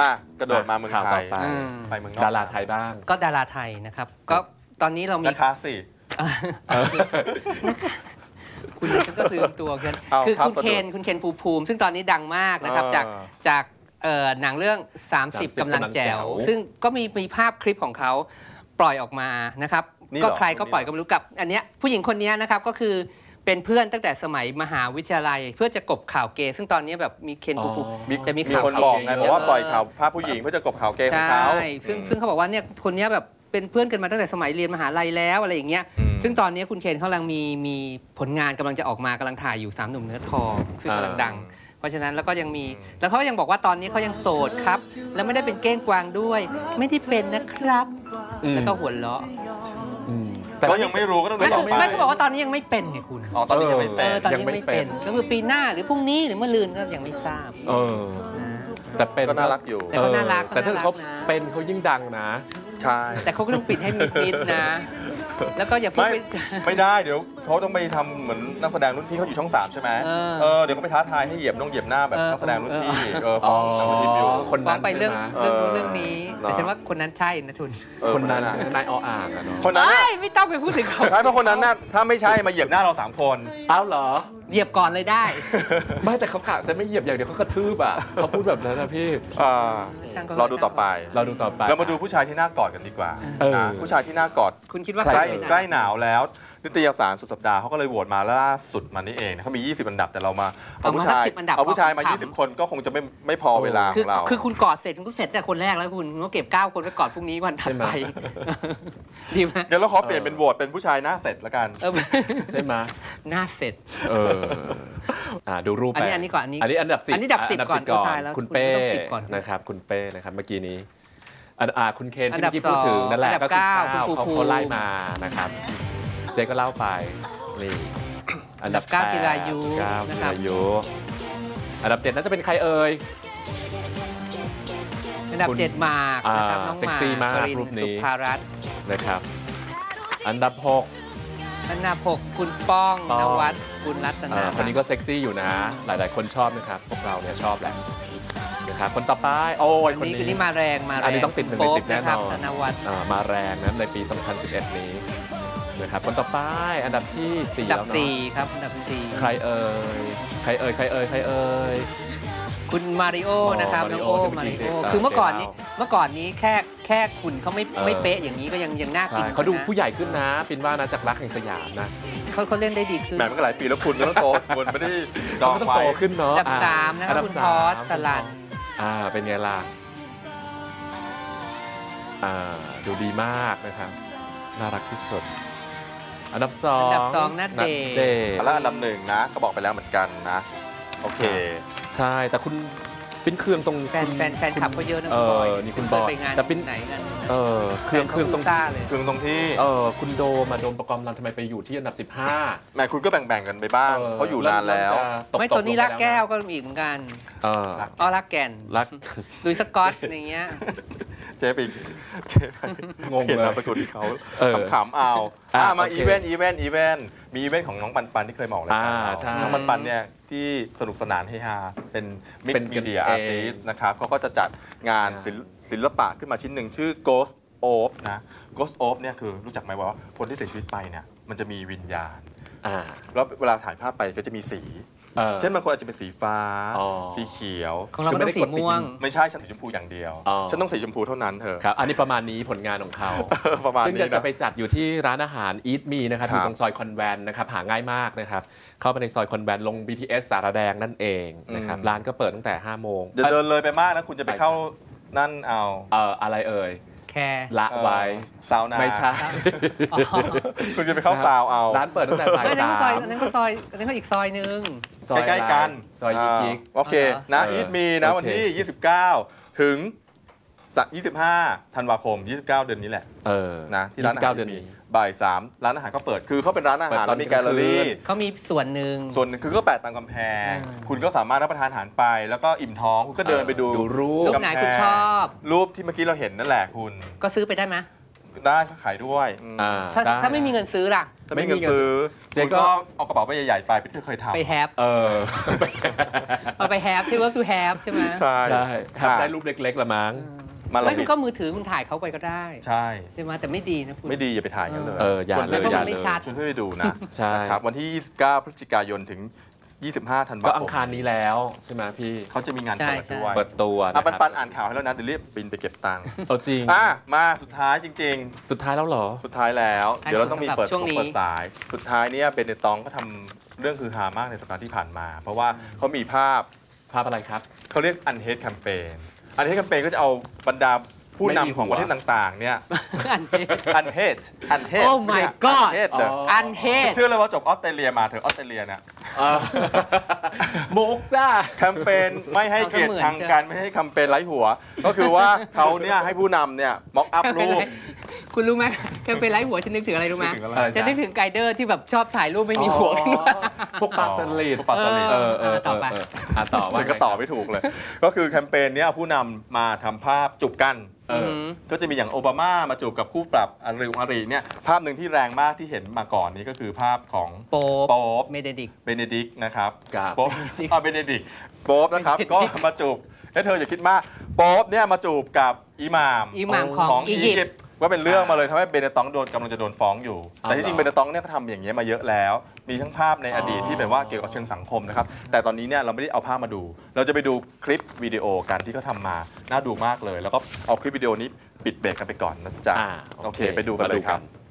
มากระโดดมาเมืองข่าวไทต่อยไปอืม ไปเมืองนอกดาราไทยบ้าง ก็ดาราไทยนะครับ ก็ตอนนี้เรามี นะคะสิ คุณก็ลืมตัวกันเอาคือครับคุณเคนคุณเคนภูมิภูมิ ซึ่งตอนนี้ดังมากนะครับ เออจากจากเอ่อหนังเรื่อง 30 30กำลังแจ๋ว กำลังแจ๋วซึ่งก็มีมีภาพคลิปของเขาปล่อยออกมานะครับ นี่เหรก็อใครก็คนนี้ปล่อยก็ไม่รู้กับ อันเนี้ยผู้หญิงคนเนี้ยนะครับก็คือ เป็นเพื่อนตั้งแต่สมัยมหาวิทยาลัย เพื่อจะกลบข่าวเกย์ซึ่งตอนนี้แบบมีเคนภูมิภูมิมีจะมีมีข่าวคนบอกไงเกย์บอกว่าเยอะปล่อยข่าวภาพผู้หญิงเพื่อจะกลบข่าวเกย์ของใช่เขาซึ่งอืมซึ่งเขาบอกว่าเนี่ยคนเนี้ยแบบเป็นเพื่อนกันมาตั้งแต่สมัยเรียนมหาลัยแล้วอะไรอย่างเงี้ยอืมซึ่งตอนนี้คุณเคนเขากำลังมีมีผลงานกำลังจะออกมากำลังถ่ายอยู่สามหนุ่มเนื้อทองซึ่งกำลังดัง เพราะฉะนั้นแล้วก็ยังมี แล้วเขาก็ยังบอกว่าตอนนี้เขายังโสดครับ แล้วไม่ได้เป็นเก้งกวางด้วย ไม่ได้เป็นนะครับอืมแล้วก็หัวเราะ อืมก็ยังไม่รู้ก็ต้องดูไม่ต่คืออไปไม่เขาบอกว่าตอนนี้ยังไม่เป็นไงคุณอ๋อตอนนี้ยังไม่เอเป็นอตอนนี้ยังยังไม่ไม่เป็นเป็นก็คือปีหน้าหรือพรุ่งนี้หรือเมื่อลืนก็ยังไม่ทราบเออ นะ แต่เป็นก็น่ารักอยู่ แต่ก็น่ารักเออแต่ถ้าน่ารักเขานะ เป็นเขายิ่งดังนะ ใช่ แต่เขาก็ต้องปิดให้มิดๆนะ แล้วก็อย่าพูดไม่ไป ไม่ได้เดี๋ยวเขาต้องไปทำเหมือนนักแสดงรุ่นพี่เขาอยู่ช่องสามใช่ไหมเออเออเดี๋ยวเขาไปท้าทายให้เหยียบน้องเหยียบหน้าแบบเออนักแสดงรุ่นพี่เออเออฟ้องทางทิพย์อยู่ คนฟ้อนั้งนไปเรื่องใช่ไหมเรื่องนู้นเออเรื่องนี้เนอะแต่ฉันว่าคนนั้นใช่นะทุนเออคนนั้นอะนายออ่างอะเนาะคนนั้นเอ้น่ะยไม่ต้องไปพูดถึงเขาใช่เพราะคนนั้นน่ะถ้าไม่ใช่มาเหยียบหน้าเราสามคน อ้าวเหรอ เหยียบก่อนเลยได้ ไม่แต่เขากะจะไม่เหยียบอย่างเดียวเขากระทืบอะเขาพูดแบบนั้นนะพี่ อ่าช่างก็ รอดูต่อไป เราดูต่อไป เรามาดูผู้ชายที่น่ากอดกันดีกว่าเออ นะผู้ชายที่น่ากอดคุณคิดว่าใกล้ใครเป็นใกล้หนาวแล้ว นิตยสารสุดสัปดาห์เขาก็เลยโหวตมาล่าสุดมานี่เองนะเขามี 20 อันดับแต่เรามาเอาผู้ชายเอาผู้ชายมา20 คนก็คงจะไม่ไม่พอเวลาขคือองเรา คือคุณกอดเสร็จคุณก็เสร็จแต่คนแรกแล้วคุณคุณก็เก็บ 9 คนไว้กอดพรุ่งนี้วันถัดไป ดีไหมเดี๋ยวเราขอเปลี่ยนเป็นโหวตเป็นผู้ชายหน้าเสร็จละกัน เออใช่ไหมหน้าเสร็จ เอออ่าดูรูปอันนี้ไปอันนี้ก่อนอันนี้อันนี้อันดับสิบอันนี้อันดับสิบก่อนก่อนตายแล้วคุณเป้คุณต้องสิบก่อนนะครับคุณเป้นะครับเมื่อกี้นี้อันอ่าคุณเคนอัที่นดัเมื่บอกี้พูดถึงสองนั่นแหละอันดับก็คือเก้าเก้าคุณเขาภูมิเขาไล่มานะครับ เจ๊ก็เล่าไปนี่อันดับเก้าแปดจิรายุเก้านะจิครับรายุอันดับเจ็ดน่าจะเป็นใครเอ่ยอันดับคุณเจ็ดหมากนะครับอ่าน้องหเซ็กมากซี่มากกรินรูปนี้สุภารัตน์นะครับ อันดับหกอันดับหกคุณป้องป้องนวัดคุณรัตนาอ่าคนนี้ก็เซ็กซี่อยู่นะ หลาย ๆ คนชอบนะครับ พวกเราเนี่ยชอบแหละนะครับคนต่อไปโอ้ยอันคนนี้นี้คือนี่มาแรงมาแรงอันนี้ต้องติดหนึ่งในโป๊ปสิบแน่นอนะครับธนวัฒน์อ่ามาแรงนะในปี 2011 นี้ นะครับคนต่อไปอันดับที่4อันดับแล้วเนาะสี่ครับอันดับสี่ใครเอ่ยใครเอ่ยใครเอ่ยใครเอ่ย คุณมาริโออ๋อนะครับมาริน้องโอโอ้ที่มาเมื่อกี้ริโอเจ๊คือเมื่อก่อนเจ๊นี้เล่าเมื่อก่อนนี้แค่แค่คุณเขาไม่เออ ไม่เป๊ะอย่างนี้ก็ยังยังน่าใช่กินเขาดูนะผู้ใหญ่ขึ้นนะปินว่านะจากรักแห่งสยามนะเขาเขาเล่นได้ดีขึ้น แหมมันก็หลายปีแล้วคุณก็ต้องโตคุณไม่ได้ดเขาองก็ต้องไว้โตขึ้นเนาะอันดับอ่สามนะครับอันดับคุณสามพอสสลัน อ่าเป็นไงล่ะอ่าดูดีมากนะครับ น่ารักที่สุด อันดับสองอันดับสองนัดเดชเดชแล้วอันดับหนึ่งนะก็บอกไปแล้วเหมือนกันนะ โอเค ใช่ แต่คุณปิ้นเครื่องตรงแฟนคุณแฟนแฟนคลับเขาเยอะนะเอคุณบออยนี่คุณเคบยอยไปงานแต่ปิ้นไหนกันเออเครื่องเครื่องตรง แฟนขาซ่าเลย คือตรงที่เออคุณโดมาโดมประกอบรันทำไมไปอยู่ที่อันดับ 15แหมคุณก็แบ่งๆกันไปบ้างเขาอยู่นานแล้วเริ่จะตกไม่ๆตัวนี้งไปรักแก้วล้ก็มีอีกเหมือนกันเอออ๋อรักแก่น รัก ลุยสกอตอย่างเงี้ย เจ๊ไปเจ๊ไปงงเห็นเลยนามสกุลเขาเออขำๆเอาอะอะมาโอเคอีเวนต์อีเวนต์อีเวนต์มีอีเวนต์ของน้องปันปันที่เคยบอกเลยอ่าใช่น้องปันปันเนี่ยที่สนุกสนานเฮฮาเป็น mixed media artist นะครับเขาก็จะจัดงานศิลป์ศิลปะขึ้นมาชิ้นหนึ่งชื่อ Ghost Orb นะ Ghost of เนี่ยคือรู้จักไหมว่าคนที่เสียชีวิตไปเนี่ยมันจะมีวิญญาณอ่าแล้วเวลาถ่ายภาพไปก็จะมีสี เออเช่นบางคนอาจจะเป็นสีฟ้าอ๋อสีเขียวของเราก็ต้องสีม่วง ไม่ใช่ฉันสีชมพูอย่างเดียวอ๋อฉันต้องสีชมพูเท่านั้นเธอครับอันนี้ประมาณนี้ผลงานของเขาประมาณซึ่งนี้จะจะนะไปจัดอยู่ที่ร้านอาหาร Eat Me นะครับคอรับยู่ตรงซอยคอนแวนต์นะครับหาง่ายมากนะครับเข้าไปในซอยคอนแวนต์ลง BTS สารแดงนั่นเองนะครับอืมร้านก็เปิดตั้งแต่5โมงเดี๋ยวเดินเลยไปมากนะคุณจะไปเข้านั่นเอาเอ่ออะไรเอ่ย แค่ละไว้เอ่อซาวนาไม่ใช่อ๋อคุณจะไปเข้าซาวเอา ร้านเปิดตั้งแต่บ่ายไม่อันนั้นสาก็ซอยมอันนั้นก็ซอยอันนั้นก็อีกซอยนึงซอยใกล้ๆกัน ซอยยิกยิกาโอเคอ๋อเหรอนะเอออีทมีนะโอเควันที่ 29 ถึง สัก25ธันวาคม 29 เดือนนี้แหละเออนะที่ร้านอาหาร29เดือนนี้บ่าย3ร้านอาหารก็เปิดคือเขาเป็นร้านอาเปิดหารตอนแล้วมีแกลเลอรี่กลางคืนเขามีส่วนหนึ่งส่วนหนึ่งคือก็แปะตามกำแพงอืมคุณก็สามารถรับประทานอาหารไป แล้วก็อิ่มท้องคุณก็เดินไปดูดูรูรูปปไหนคุณชอบ รูปที่เมื่อกี้เราเห็นนั่นแหละคุณ ก็ซื้อไปได้ไหมได้เขาขายด้วยอืมอ่าถ้าด้ถ้าไม่มีเงินซื้อล่ะถ้าไม่มีเงินซื้อเจ๊คุณก็ก็เอากระเป๋าใบใหญ่ๆไปที่เธอเคยทำไปแฮปเออเอาไปแฮปใช่ว่าคือแฮปใช่ไหมใช่ใช่แฮปได้รูปเล็กๆละมั้ง มาลไม่บิคุดณก็มือถือคุณถ่ายเขาไปก็ได้ใช่ ใช่ไหมแต่ไม่ดีนะคุณ ไม่ดีอย่าไปถ่ายกันเลยเอออย่าชวนเลเพื่ยอนพราะอย่ามันไม่เลยชัด ชวนเพื่อนไปดูนะใช่ นะครับวันที่ 29 พฤศจิกายนถึง 25 ธันวาก็คอัมงคารนี้แล้วใช่ไหมพี่เขาจะมีงานใช่เปิดใช่ ด้วยเปิดตัวอะนะปันครับปันอ่านข่าวให้แล้วนะเดี๋ยวรีบบินไปเก็บตังค์เอาจริง อะมาสุดท้ายจริงสุดท้ายแล้วเหรอๆสุดท้ายแล้วให้เดี๋ยวเราต้องมีเปิดช่วงนี้ เปิดสาย สุดท้ายเนี่ยเบนเนตองก็ทำเรื่องคือฮามากในสัปดาห์ที่ผ่านมา เพราะว่าเขามีภาพภาพอะไรครับ เขาเรียก Unhate campaign Unhate campaign ก็จะเอาบรรดาผู้ไม่มีนำของหัวประเทศต่างๆ เนี่ยอันเฮดอันเฮดอันเฮด Oh my god อันเฮดเลยอ๋ออันเฮดเชื่อเลยว่าจบออสเตรเลียมาเถอะออสเตรเลียเนี่ยเออมุกจ้าแคมเปญไม่ให้เกียรติทางการไม่ให้แคมเปญไร้หัว ก็คือว่าเขาเนี่ยให้ผู้นำเนี่ย mock up รูป คุณรู้ไหมแคมเปญไร้หัวฉันนึกถึงอะไรรู้ไหมนึกถึงอะไรอะไร ฉันนึกถึง Grindr ที่แบบชอบถ่ายรูปไม่มีหัวขึ้นมา พวกปลาสลิด พวกปลาสลิด เออเออต่อไปเอออะต่อว่ามันก็ตอบไม่ถูกเลย ก็คือแคมเปญเนี้ยผู้นำมาทำภาพจูบกันเออมก็จะมีอย่างโอบามามาจูบกับคู่ปรับอาริวอารีเนี่ยภาพหนึ่งที่แรงมากที่เห็นมาก่อนนี้ก็คือภาพของ โป๊ปโป๊ป เมเดดิก เบเนดิกต์นะครับครับ โป๊ปอ่าเบเนดิกโป๊ปนะครับก็มาจูบแล้วเธออย่าคิดมากโป๊ปเนี่ยมาจูบกับอิหม่ามอิหม่ามของของอีอียิปยิปต์ ต์ว่าเป็นเรื่องมาเลยทำให้เบเนตองโดนกำลังจะโดนฟ้องอยู่เอาแต่ที่จริงเหรเบอเนตองเนี่ยเขาทำอย่างเงี้ยมาเยอะแล้ว มีทั้งภาพในอดีตอ๋อที่เป็นว่าเกี่ยวกับเชิงสังคมนะครับ แต่ตอนนี้เนี่ยเราไม่ได้เอาภาพมาดู เราจะไปดูคลิปวิดีโอกันที่เขาทำมา น่าดูมากเลย แล้วก็เอาคลิปวิดีโอนี้ปิดเบรกกันไปก่อนนะจ๊ะ อ่าโอเค ไปดูกันเลยครับ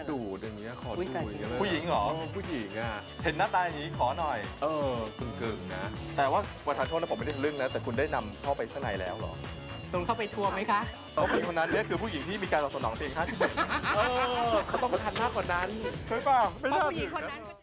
อบดูดอย่างเงี้ยขออุ๊ดูยตายอจริย่างงเงี้ยผู้หญิงเหรอ ผู้หญิงอะเห็นหน้าตาอย่างนี้ขอหน่อย เออกึ่งกึ่งๆนะ แต่ว่าประธานโทษนะผมไม่ได้ทะลึ่งนะแต่คุณได้นำเข้าไปข้างในแล้วเหรอตรงเข้าไปทัวร์ไหมคะผู้หญิงคนนั้นเนี่ยคือผู้หญิงที่มีการตอบสนองเพียงแค่ที่เออเขาต้องมาทันมากกว่านั้น ใช่ป่ะไม่เพราะน่าผู้หญิถึงงคนนะนั้น